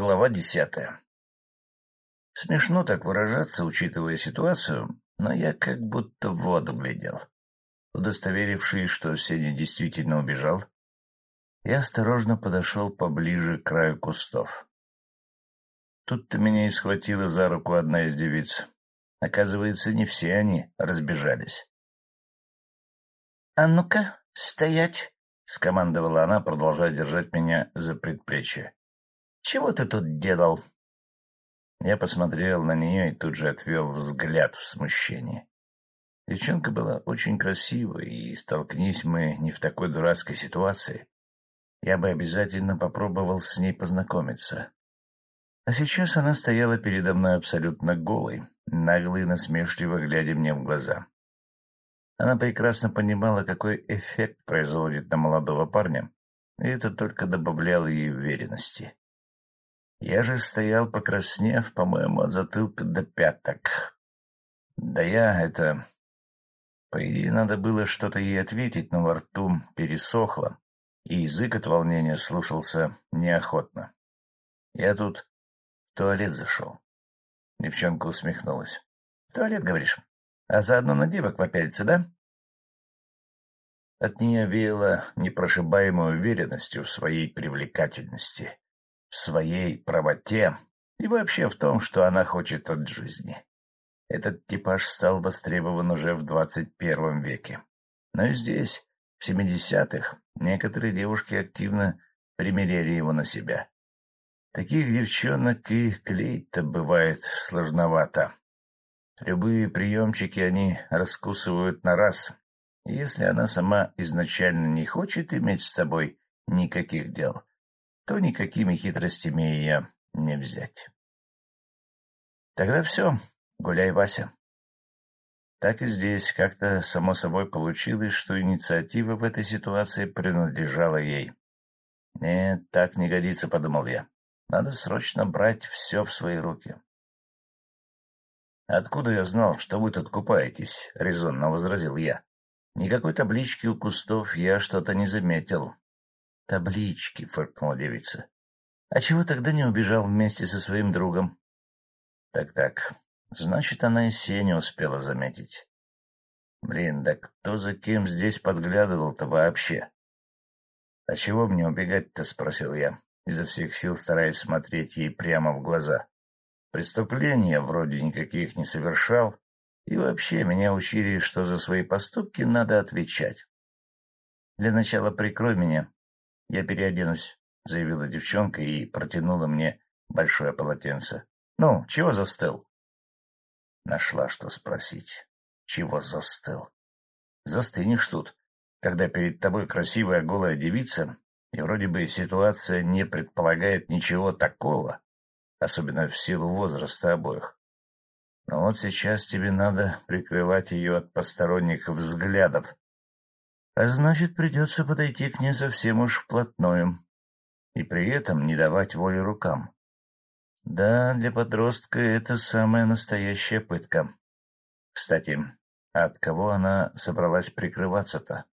Глава десятая. Смешно так выражаться, учитывая ситуацию, но я как будто в воду глядел. Удостоверившись, что Сеня действительно убежал, я осторожно подошел поближе к краю кустов. Тут-то меня и схватила за руку одна из девиц. Оказывается, не все они разбежались. — А ну-ка, стоять! — скомандовала она, продолжая держать меня за предплечье. — Чего ты тут делал? Я посмотрел на нее и тут же отвел взгляд в смущении. Девчонка была очень красивой, и столкнись мы не в такой дурацкой ситуации, я бы обязательно попробовал с ней познакомиться. А сейчас она стояла передо мной абсолютно голой, нагло и насмешливо глядя мне в глаза. Она прекрасно понимала, какой эффект производит на молодого парня, и это только добавляло ей уверенности. Я же стоял, покраснев, по-моему, от затылка до пяток. Да я это... По идее, надо было что-то ей ответить, но во рту пересохло, и язык от волнения слушался неохотно. Я тут в туалет зашел. Девчонка усмехнулась. — В туалет, говоришь? А заодно на девок попялиться, да? От нее веяло непрошибаемой уверенностью в своей привлекательности, в своей правоте и вообще в том, что она хочет от жизни. Этот типаж стал востребован уже в двадцать первом веке. Но и здесь, в семидесятых, некоторые девушки активно примеряли его на себя. Таких девчонок и клеить-то бывает сложновато. Любые приемчики они раскусывают на раз. Если она сама изначально не хочет иметь с тобой никаких дел, то никакими хитростями ее не взять. Тогда все, гуляй, Вася. Так и здесь как-то само собой получилось, что инициатива в этой ситуации принадлежала ей. «Нет, так не годится», — подумал я. Надо срочно брать все в свои руки. — Откуда я знал, что вы тут купаетесь? — резонно возразил я. — Никакой таблички у кустов я что-то не заметил. — Таблички, — фыркнула девица. — А чего тогда не убежал вместе со своим другом? Так — Так-так, значит, она и Сеню успела заметить. Блин, да кто за кем здесь подглядывал-то вообще? — А чего мне убегать-то? — спросил я изо всех сил стараясь смотреть ей прямо в глаза. Преступления вроде никаких не совершал, и вообще меня учили, что за свои поступки надо отвечать. — Для начала прикрой меня, я переоденусь, — заявила девчонка и протянула мне большое полотенце. — Ну, чего застыл? Нашла, что спросить. Чего застыл? Застынешь тут, когда перед тобой красивая голая девица, и вроде бы ситуация не предполагает ничего такого, особенно в силу возраста обоих. Но вот сейчас тебе надо прикрывать ее от посторонних взглядов. А значит, придется подойти к ней совсем уж вплотную и при этом не давать воли рукам. Да, для подростка это самая настоящая пытка. Кстати, от кого она собралась прикрываться-то?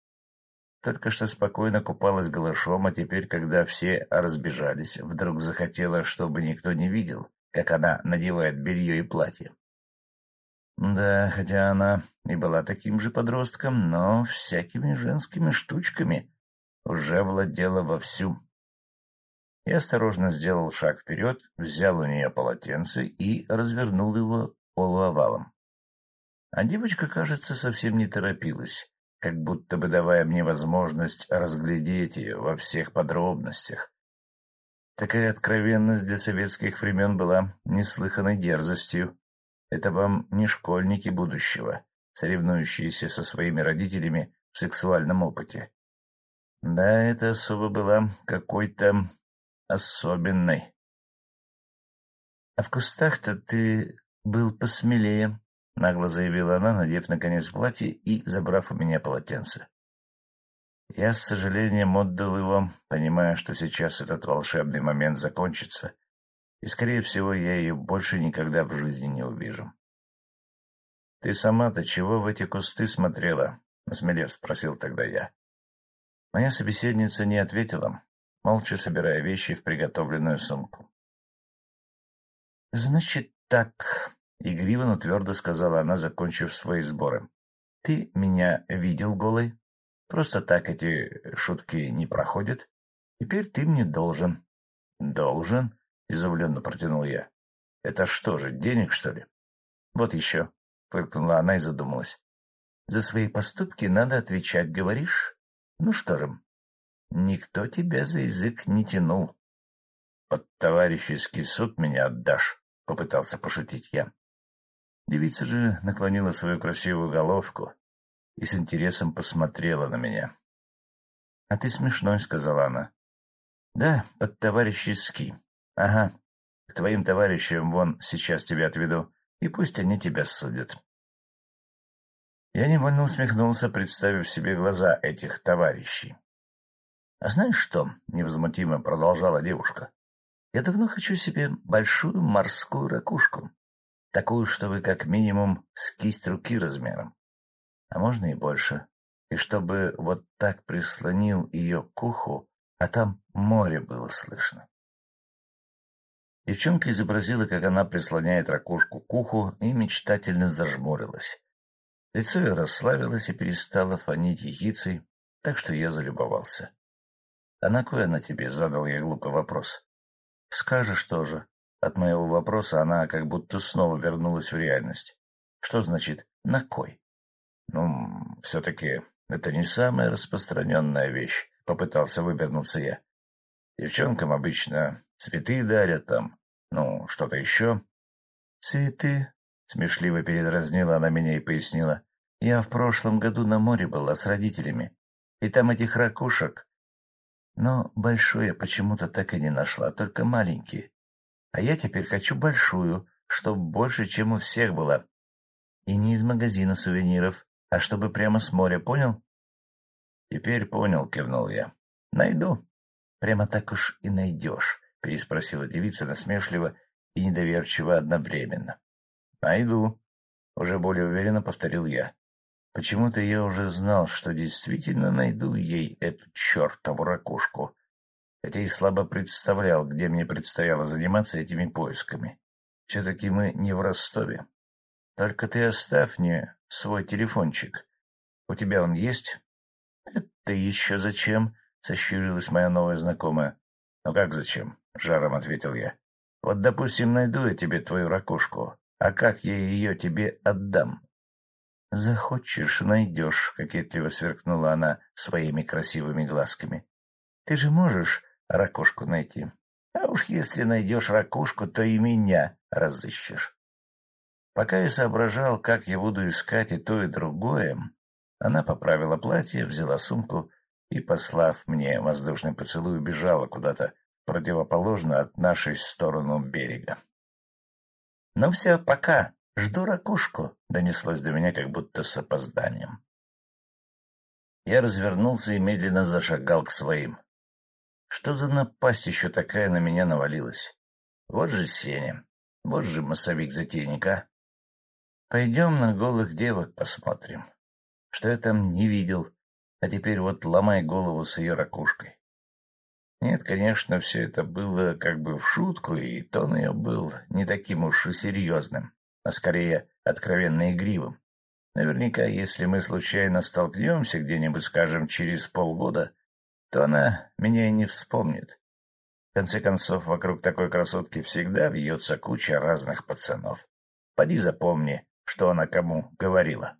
Только что спокойно купалась голышом, а теперь, когда все разбежались, вдруг захотела, чтобы никто не видел, как она надевает белье и платье. Да, хотя она и была таким же подростком, но всякими женскими штучками уже владела вовсю. Я осторожно сделал шаг вперед, взял у нее полотенце и развернул его полуовалом. А девочка, кажется, совсем не торопилась как будто бы давая мне возможность разглядеть ее во всех подробностях. Такая откровенность для советских времен была неслыханной дерзостью. Это вам не школьники будущего, соревнующиеся со своими родителями в сексуальном опыте. Да, эта особа была какой-то особенной. — А в кустах-то ты был посмелее, — нагло заявила она, надев, наконец, платье и забрав у меня полотенце. Я с сожалением отдал его, понимая, что сейчас этот волшебный момент закончится, и, скорее всего, я ее больше никогда в жизни не увижу. — Ты сама-то чего в эти кусты смотрела? — насмелев спросил тогда я. Моя собеседница не ответила, молча собирая вещи в приготовленную сумку. — Значит так, — игриво, но твердо сказала она, закончив свои сборы. — Ты меня видел голой? Просто так эти шутки не проходят. Теперь ты мне должен. — Должен? — изумленно протянул я. — Это что же, денег, что ли? — Вот еще, — фыркнула она и задумалась. — За свои поступки надо отвечать, говоришь? Ну что же, никто тебя за язык не тянул. — Под товарищеский суд меня отдашь, — попытался пошутить я. Девица же наклонила свою красивую головку и с интересом посмотрела на меня. — А ты смешной, — сказала она. — Да, под товарищеский. Ага, к твоим товарищам вон сейчас тебя отведу, и пусть они тебя судят. Я невольно усмехнулся, представив себе глаза этих товарищей. — А знаешь что? — невозмутимо продолжала девушка. Я давно хочу себе большую морскую ракушку, такую, чтобы как минимум с кисть руки размером, а можно и больше, и чтобы вот так прислонил ее к уху, а там море было слышно. Девчонка изобразила, как она прислоняет ракушку к уху, и мечтательно зажмурилась. Лицо ее расслабилось и перестало фонить ехицей, так что я залюбовался. — А на кой она тебе? — задал я глупый вопрос. Скажешь тоже. От моего вопроса она как будто снова вернулась в реальность. Что значит «на кой»? Ну, все-таки это не самая распространенная вещь, — попытался выбернуться я. Девчонкам обычно цветы дарят там, ну, что-то еще. — Цветы? — смешливо передразнила она меня и пояснила. — Я в прошлом году на море была с родителями, и там этих ракушек но большую я почему-то так и не нашла, только маленькие. А я теперь хочу большую, чтобы больше, чем у всех была. И не из магазина сувениров, а чтобы прямо с моря, понял? — Теперь понял, — кивнул я. — Найду. — Прямо так уж и найдешь, — переспросила девица насмешливо и недоверчиво одновременно. — Найду, — уже более уверенно повторил я. Почему-то я уже знал, что действительно найду ей эту чертову ракушку, хотя и слабо представлял, где мне предстояло заниматься этими поисками. Все-таки мы не в Ростове. Только ты оставь мне свой телефончик. У тебя он есть? — Это еще зачем? — сощурилась моя новая знакомая. — Ну как зачем? — жаром ответил я. — Вот, допустим, найду я тебе твою ракушку, а как я ее тебе отдам? — Захочешь — найдешь, — кокетливо сверкнула она своими красивыми глазками. — Ты же можешь ракушку найти. А уж если найдешь ракушку, то и меня разыщешь. Пока я соображал, как я буду искать и то, и другое, она поправила платье, взяла сумку и, послав мне воздушный поцелуй, убежала куда-то противоположно от нашей сторону берега. — Ну все, пока, «Жду ракушку», — донеслось до меня как будто с опозданием. Я развернулся и медленно зашагал к своим. Что за напасть еще такая на меня навалилась? Вот же Сеня, вот же массовик-затейник, а! Пойдем на голых девок посмотрим. Что я там не видел, а теперь вот ломай голову с ее ракушкой. Нет, конечно, все это было как бы в шутку, и тон ее был не таким уж и серьезным а скорее откровенно игривым. Наверняка, если мы случайно столкнемся где-нибудь, скажем, через полгода, то она меня и не вспомнит. В конце концов, вокруг такой красотки всегда вьется куча разных пацанов. Поди запомни, что она кому говорила.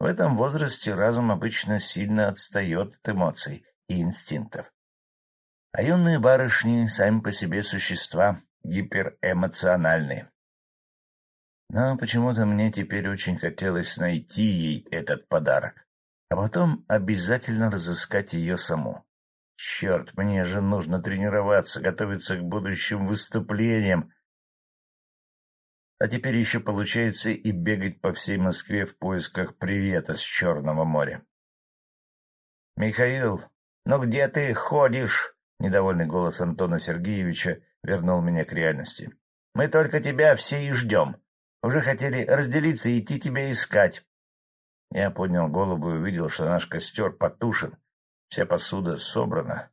В этом возрасте разум обычно сильно отстает от эмоций и инстинктов. А юные барышни сами по себе существа гиперэмоциональные. Но почему-то мне теперь очень хотелось найти ей этот подарок, а потом обязательно разыскать ее саму. Черт, мне же нужно тренироваться, готовиться к будущим выступлениям. А теперь еще получается и бегать по всей Москве в поисках привета с Черного моря. — Михаил, ну где ты ходишь? — недовольный голос Антона Сергеевича вернул меня к реальности. — Мы только тебя все и ждем. Уже хотели разделиться и идти тебя искать. Я поднял голову и увидел, что наш костер потушен, вся посуда собрана.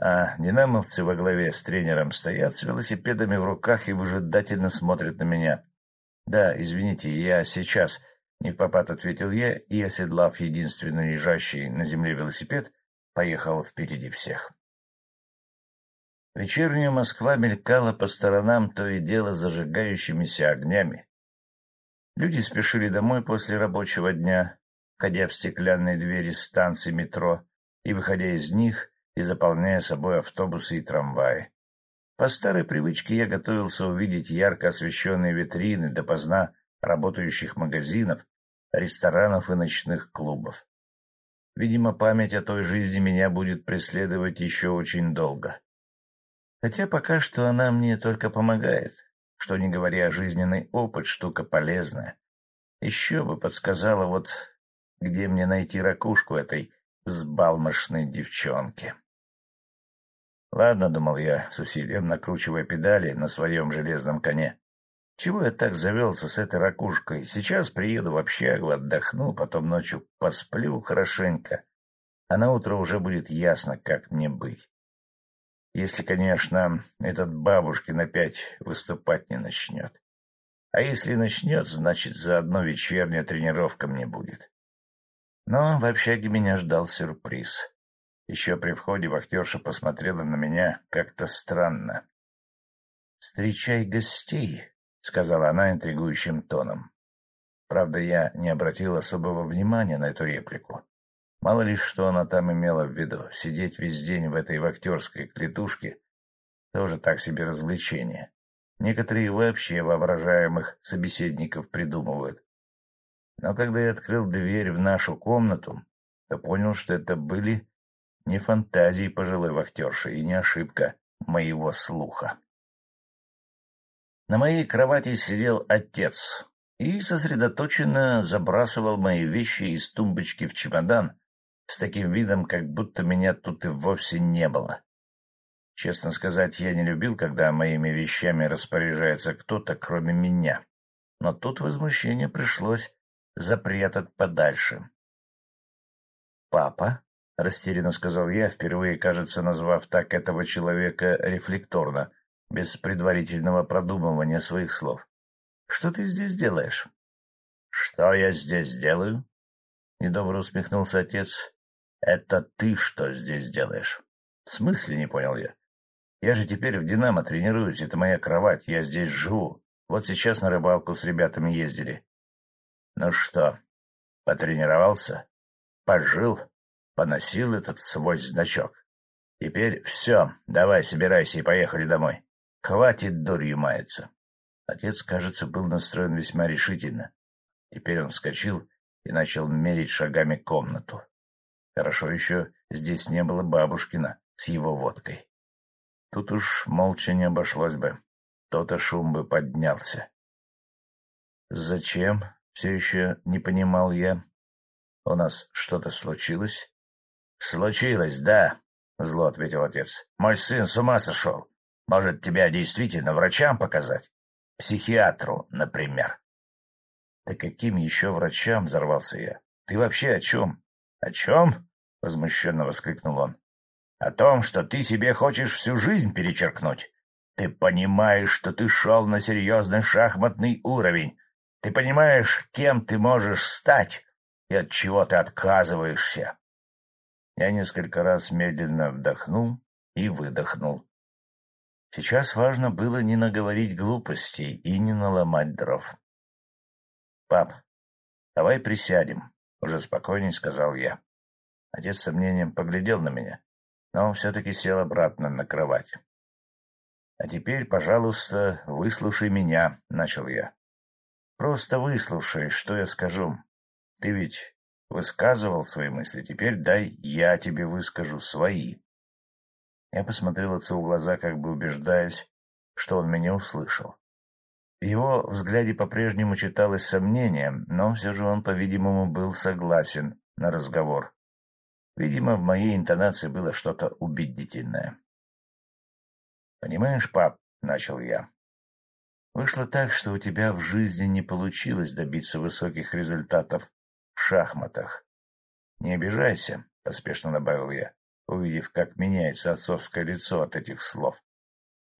А динамовцы во главе с тренером стоят с велосипедами в руках и выжидательно смотрят на меня. — Да, извините, я сейчас, — не в попад ответил я и, оседлав единственный лежащий на земле велосипед, поехал впереди всех. Вечерняя Москва мелькала по сторонам то и дело зажигающимися огнями. Люди спешили домой после рабочего дня, входя в стеклянные двери станций метро и выходя из них и заполняя собой автобусы и трамваи. По старой привычке я готовился увидеть ярко освещенные витрины допоздна работающих магазинов, ресторанов и ночных клубов. Видимо, память о той жизни меня будет преследовать еще очень долго. Хотя пока что она мне только помогает, что, не говоря, жизненный опыт — штука полезная. Еще бы подсказала вот, где мне найти ракушку этой сбалмошной девчонки. Ладно, — думал я, с усилием накручивая педали на своем железном коне. Чего я так завелся с этой ракушкой? Сейчас приеду в общагу, отдохну, потом ночью посплю хорошенько, а на утро уже будет ясно, как мне быть. Если, конечно, этот бабушкин опять выступать не начнет. А если начнет, значит, заодно вечерняя тренировка мне будет. Но в общаге меня ждал сюрприз. Еще при входе вахтерша посмотрела на меня как-то странно. — Встречай гостей, — сказала она интригующим тоном. Правда, я не обратил особого внимания на эту реплику. Мало ли, что она там имела в виду. Сидеть весь день в этой вахтерской клетушке — тоже так себе развлечение. Некоторые вообще воображаемых собеседников придумывают. Но когда я открыл дверь в нашу комнату, то понял, что это были не фантазии пожилой вахтерши и не ошибка моего слуха. На моей кровати сидел отец и сосредоточенно забрасывал мои вещи из тумбочки в чемодан с таким видом, как будто меня тут и вовсе не было. Честно сказать, я не любил, когда моими вещами распоряжается кто-то, кроме меня. Но тут возмущение пришлось запрятать подальше. «Папа?» — растерянно сказал я, впервые, кажется, назвав так этого человека рефлекторно, без предварительного продумывания своих слов. — Что ты здесь делаешь? — Что я здесь делаю? — недобро усмехнулся отец. — Это ты что здесь делаешь? — В смысле, не понял я. Я же теперь в «Динамо» тренируюсь, это моя кровать, я здесь живу. Вот сейчас на рыбалку с ребятами ездили. Ну что, потренировался? Пожил? Поносил этот свой значок? Теперь все, давай, собирайся и поехали домой. Хватит дурью маяться. Отец, кажется, был настроен весьма решительно. Теперь он вскочил и начал мерить шагами комнату. Хорошо еще здесь не было бабушкина с его водкой. Тут уж молча не обошлось бы. То-то шум бы поднялся. «Зачем?» — все еще не понимал я. «У нас что-то случилось?» «Случилось, да», — зло ответил отец. «Мой сын с ума сошел. Может, тебя действительно врачам показать? Психиатру, например. — Да каким еще врачам? — взорвался я. — Ты вообще о чем? — О чем? — возмущенно воскликнул он. — О том, что ты себе хочешь всю жизнь перечеркнуть. Ты понимаешь, что ты шел на серьезный шахматный уровень. Ты понимаешь, кем ты можешь стать и от чего ты отказываешься. Я несколько раз медленно вдохнул и выдохнул. Сейчас важно было не наговорить глупостей и не наломать дров. — Пап, давай присядем, — уже спокойней сказал я. Отец с сомнением поглядел на меня, но все-таки сел обратно на кровать. — А теперь, пожалуйста, выслушай меня, — начал я. — Просто выслушай, что я скажу. Ты ведь высказывал свои мысли, теперь дай я тебе выскажу свои. Я посмотрел отцу в глаза, как бы убеждаясь, что он меня услышал. В его взгляде по-прежнему читалось сомнение, но все же он, по-видимому, был согласен на разговор. Видимо, в моей интонации было что-то убедительное. «Понимаешь, пап», — начал я, — «вышло так, что у тебя в жизни не получилось добиться высоких результатов шахматах. Не обижайся», — поспешно добавил я. увидев, как меняется отцовское лицо от этих слов.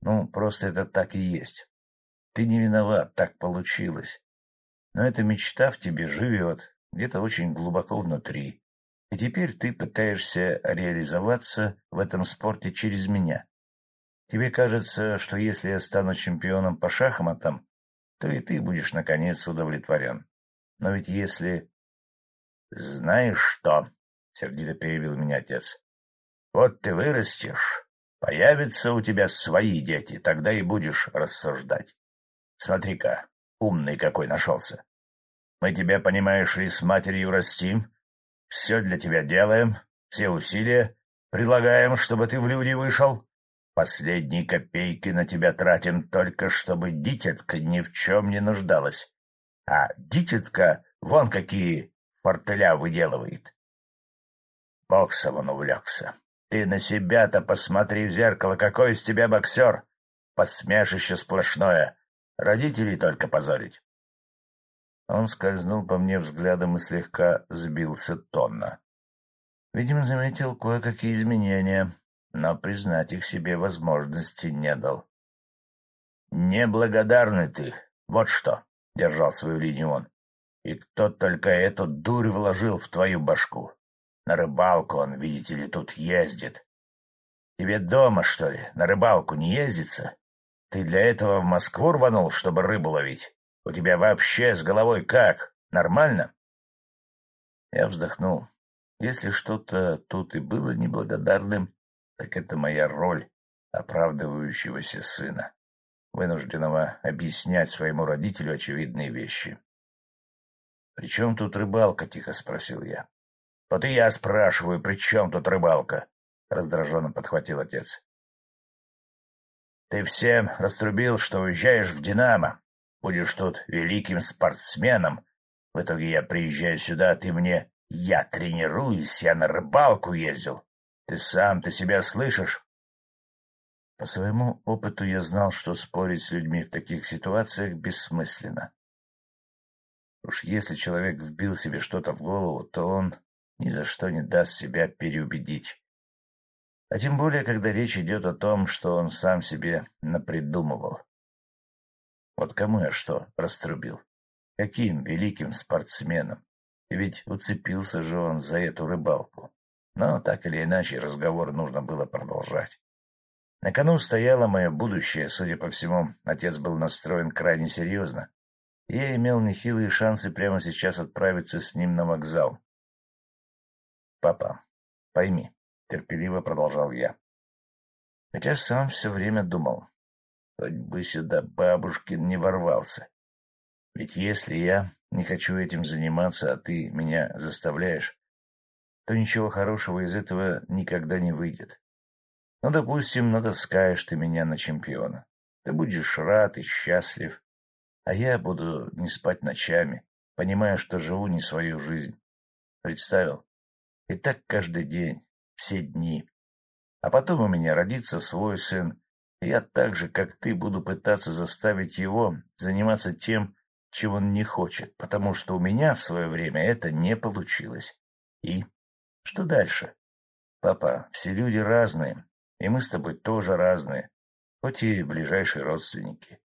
Ну, просто это так и есть. Ты не виноват, так получилось. Но эта мечта в тебе живет, где-то очень глубоко внутри. И теперь ты пытаешься реализоваться в этом спорте через меня. Тебе кажется, что если я стану чемпионом по шахматам, то и ты будешь, наконец, удовлетворен. Но ведь если... — Знаешь что? — сердито перебил меня отец. — Вот ты вырастешь, появятся у тебя свои дети, тогда и будешь рассуждать. Смотри-ка, умный какой нашелся. Мы тебя, понимаешь ли, с матерью растим, все для тебя делаем, все усилия прилагаем, чтобы ты в люди вышел. Последние копейки на тебя тратим только, чтобы дитятка ни в чем не нуждалась. А дитятка вон какие фортеля выделывает. Боксом он увлекся. Ты на себя-то посмотри в зеркало, какой из тебя боксер. Посмешище сплошное. Родителей только позорить. Он скользнул по мне взглядом и слегка сбился тонна. Видимо, заметил кое-какие изменения, но признать их себе возможности не дал. — Неблагодарный ты, вот что! — держал свою линию он. — И кто только эту дурь вложил в твою башку? На рыбалку он, видите ли, тут ездит. Тебе дома, что ли, на рыбалку не ездится? Ты для этого в Москву рванул, чтобы рыбу ловить? У тебя вообще с головой как? Нормально? Я вздохнул. Если что-то тут и было неблагодарным, так это моя роль оправдывающегося сына, вынужденного объяснять своему родителю очевидные вещи. — При чем тут рыбалка? — тихо спросил я. — Вот и я спрашиваю, при чем тут рыбалка? — раздраженно подхватил отец. — Ты всем раструбил, что уезжаешь в «Динамо», Будешь тут великим спортсменом. В итоге я приезжаю сюда, а ты мне... Я тренируюсь, я на рыбалку ездил. Ты сам, ты себя слышишь? По своему опыту я знал, что спорить с людьми в таких ситуациях бессмысленно. Уж если человек вбил себе что-то в голову, то он ни за что не даст себя переубедить. А тем более, когда речь идет о том, что он сам себе напридумывал. Вот кому я что раструбил? Каким великим спортсменом? И ведь уцепился же он за эту рыбалку. Но так или иначе разговор нужно было продолжать. На кону стояло мое будущее, судя по всему, отец был настроен крайне серьезно. Я имел нехилые шансы прямо сейчас отправиться с ним на вокзал. — Папа, пойми, — терпеливо продолжал я. Хотя сам все время думал, Хоть бы сюда бабушкин не ворвался. Ведь если я не хочу этим заниматься, а ты меня заставляешь, то ничего хорошего из этого никогда не выйдет. Ну, допустим, натаскаешь ты меня на чемпиона. Ты будешь рад и счастлив, а я буду не спать ночами, понимая, что живу не свою жизнь. Представил? И так каждый день, все дни. А потом у меня родится свой сын, я так же, как ты, буду пытаться заставить его заниматься тем, чем он не хочет, потому что у меня в свое время это не получилось. И что дальше? Папа, все люди разные, и мы с тобой тоже разные, хоть и ближайшие родственники.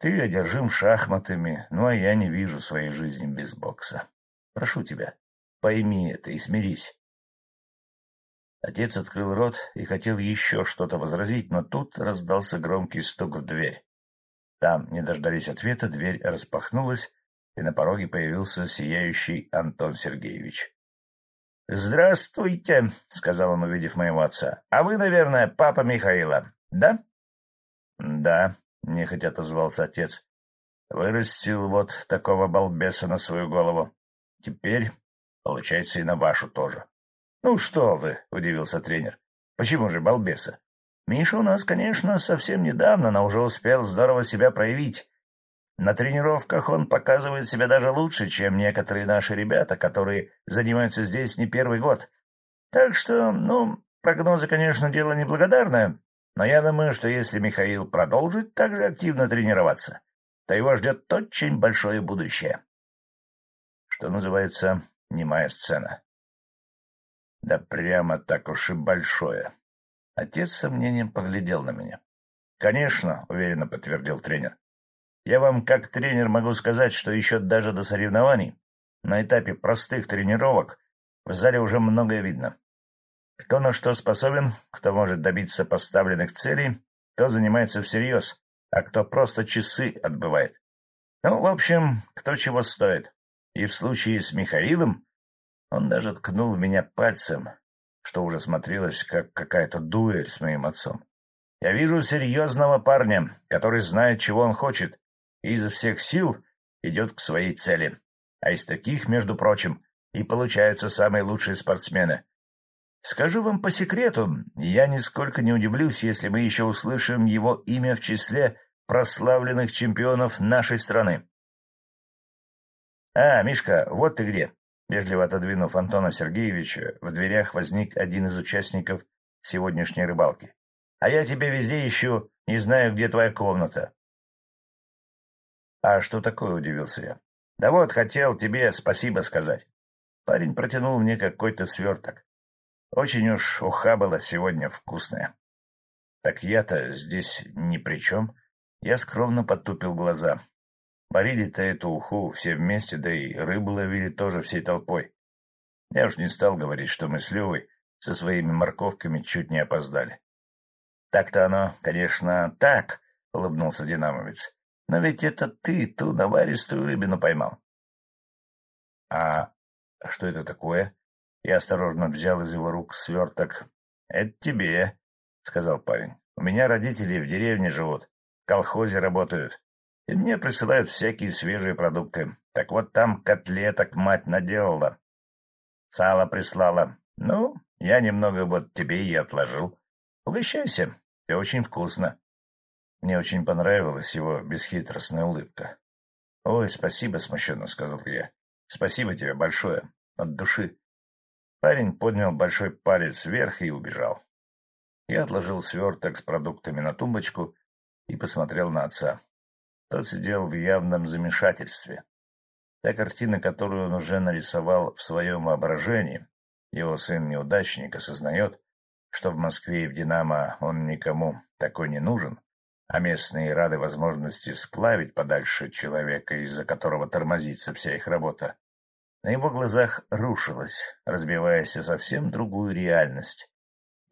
Ты одержим шахматами, ну а я не вижу своей жизни без бокса. Прошу тебя, пойми это и смирись. Отец открыл рот и хотел еще что-то возразить, но тут раздался громкий стук в дверь. Там, не дождались ответа, дверь распахнулась, и на пороге появился сияющий Антон Сергеевич. — Здравствуйте, — сказал он, увидев моего отца. — А вы, наверное, папа Михаила, да? — Да, — нехотя отозвался отец. — Вырастил вот такого балбеса на свою голову. Теперь, получается, и на вашу тоже. — Ну что вы, — удивился тренер. — Почему же балбеса? Миша у нас, конечно, совсем недавно, но уже успел здорово себя проявить. На тренировках он показывает себя даже лучше, чем некоторые наши ребята, которые занимаются здесь не первый год. Так что, ну, прогнозы, конечно, дело неблагодарное, но я думаю, что если Михаил продолжит так же активно тренироваться, то его ждет очень большое будущее. Что называется, немая сцена. Да прямо так уж и большое. Отец с сомнением поглядел на меня. — Конечно, — уверенно подтвердил тренер. — Я вам как тренер могу сказать, что еще даже до соревнований, на этапе простых тренировок, в зале уже многое видно. Кто на что способен, кто может добиться поставленных целей, кто занимается всерьез, а кто просто часы отбывает. Ну, в общем, кто чего стоит. И в случае с Михаилом он даже ткнул в меня пальцем, что уже смотрелось, как какая-то дуэль с моим отцом. Я вижу серьезного парня, который знает, чего он хочет, и изо всех сил идет к своей цели. А из таких, между прочим, и получаются самые лучшие спортсмены. Скажу вам по секрету, я нисколько не удивлюсь, если мы еще услышим его имя в числе прославленных чемпионов нашей страны. — А, Мишка, вот ты где! Вежливо отодвинув Антона Сергеевича, в дверях возник один из участников сегодняшней рыбалки. — А я тебя везде ищу, не знаю, где твоя комната. — А что такое, — удивился я. — Да вот, хотел тебе спасибо сказать. Парень протянул мне какой-то сверток. Очень уж уха была сегодня вкусная. Так я-то здесь ни при чем. Я скромно потупил глаза. Варили-то эту уху все вместе, да и рыбу ловили тоже всей толпой. Я уж не стал говорить, что мы с Левой со своими морковками чуть не опоздали. — Так-то оно, конечно, так, — улыбнулся динамовец. — Но ведь это ты ту наваристую рыбину поймал. — А что это такое? Я осторожно взял из его рук сверток. — Это тебе, — сказал парень. — У меня родители в деревне живут, в колхозе работают и мне присылают всякие свежие продукты. Так вот там котлеток мать наделала. Сало прислала. Ну, я немного вот тебе и отложил. Угощайся, все очень вкусно. Мне очень понравилась его бесхитростная улыбка. — Ой, спасибо, — смущенно сказал я. — Спасибо тебе большое, от души. Парень поднял большой палец вверх и убежал. Я отложил сверток с продуктами на тумбочку и посмотрел на отца. Тот сидел в явном замешательстве. Та картина, которую он уже нарисовал в своем воображении, его сын-неудачник осознает, что в Москве и в «Динамо» он никому такой не нужен, а местные рады возможности сплавить подальше человека, из-за которого тормозится вся их работа. На его глазах рушилась, разбиваясь о совсем другую реальность.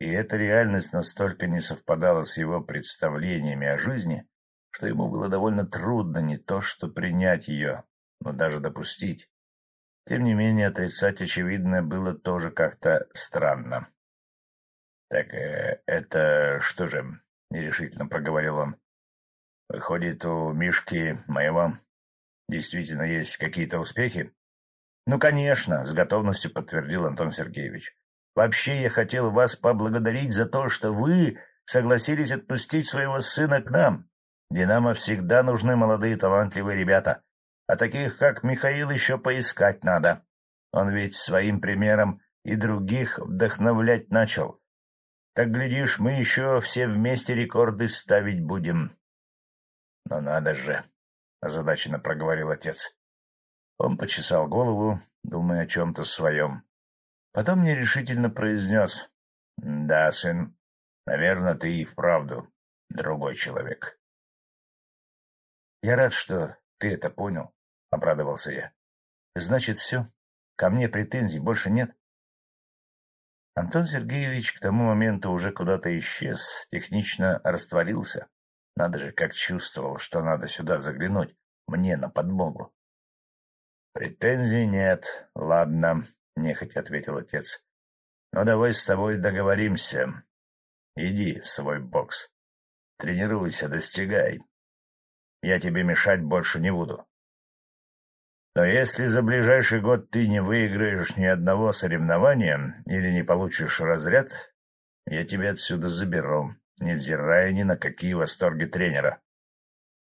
И эта реальность настолько не совпадала с его представлениями о жизни, что ему было довольно трудно не то что принять ее, но даже допустить. Тем не менее, отрицать очевидное было тоже как-то странно. — Так э, это что же? — нерешительно проговорил он. — Выходит, у Мишки моего действительно есть какие-то успехи? — Ну, конечно, — с готовностью подтвердил Антон Сергеевич. — Вообще я хотел вас поблагодарить за то, что вы согласились отпустить своего сына к нам. Динамо всегда нужны молодые талантливые ребята, а таких, как Михаил, еще поискать надо. Он ведь своим примером и других вдохновлять начал. Так, глядишь, мы еще все вместе рекорды ставить будем. — Но надо же, — озадаченно проговорил отец. Он почесал голову, думая о чем-то своем. Потом нерешительно произнес. — Да, сын, наверное, ты и вправду другой человек. — Я рад, что ты это понял, — обрадовался я. — Значит, все. Ко мне претензий больше нет. Антон Сергеевич к тому моменту уже куда-то исчез, технично растворился. Надо же, как чувствовал, что надо сюда заглянуть, мне на подмогу. — Претензий нет, ладно, — нехотя ответил отец. — Ну, давай с тобой договоримся. Иди в свой бокс. Тренируйся, достигай. Я тебе мешать больше не буду. Но если за ближайший год ты не выиграешь ни одного соревнования или не получишь разряд, я тебя отсюда заберу, невзирая ни на какие восторги тренера.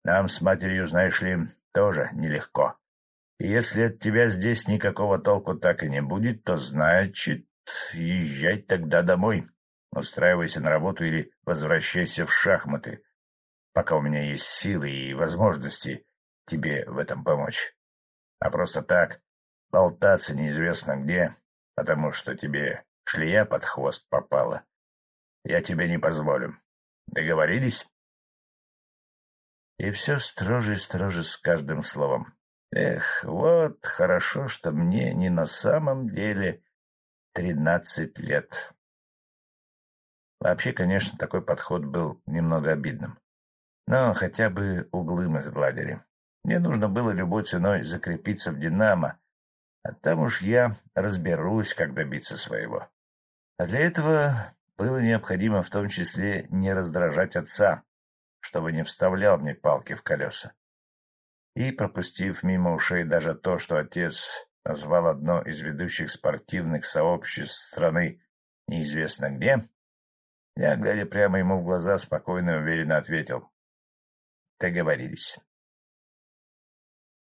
Нам с матерью, знаешь ли, тоже нелегко. Если от тебя здесь никакого толку так и не будет, то, значит, езжай тогда домой, устраивайся на работу или возвращайся в шахматы, пока у меня есть силы и возможности тебе в этом помочь. А просто так болтаться неизвестно где, потому что тебе шлея под хвост попала. Я тебе не позволю. Договорились? И все строже и строже с каждым словом. Эх, вот хорошо, что мне не на самом деле тринадцать лет. Вообще, конечно, такой подход был немного обидным. Но хотя бы углы мы сгладили. Мне нужно было любой ценой закрепиться в «Динамо», а там уж я разберусь, как добиться своего. А для этого было необходимо в том числе не раздражать отца, чтобы не вставлял мне палки в колеса. И, пропустив мимо ушей даже то, что отец назвал одно из ведущих спортивных сообществ страны неизвестно где, я, глядя прямо ему в глаза, спокойно и уверенно ответил. Договорились.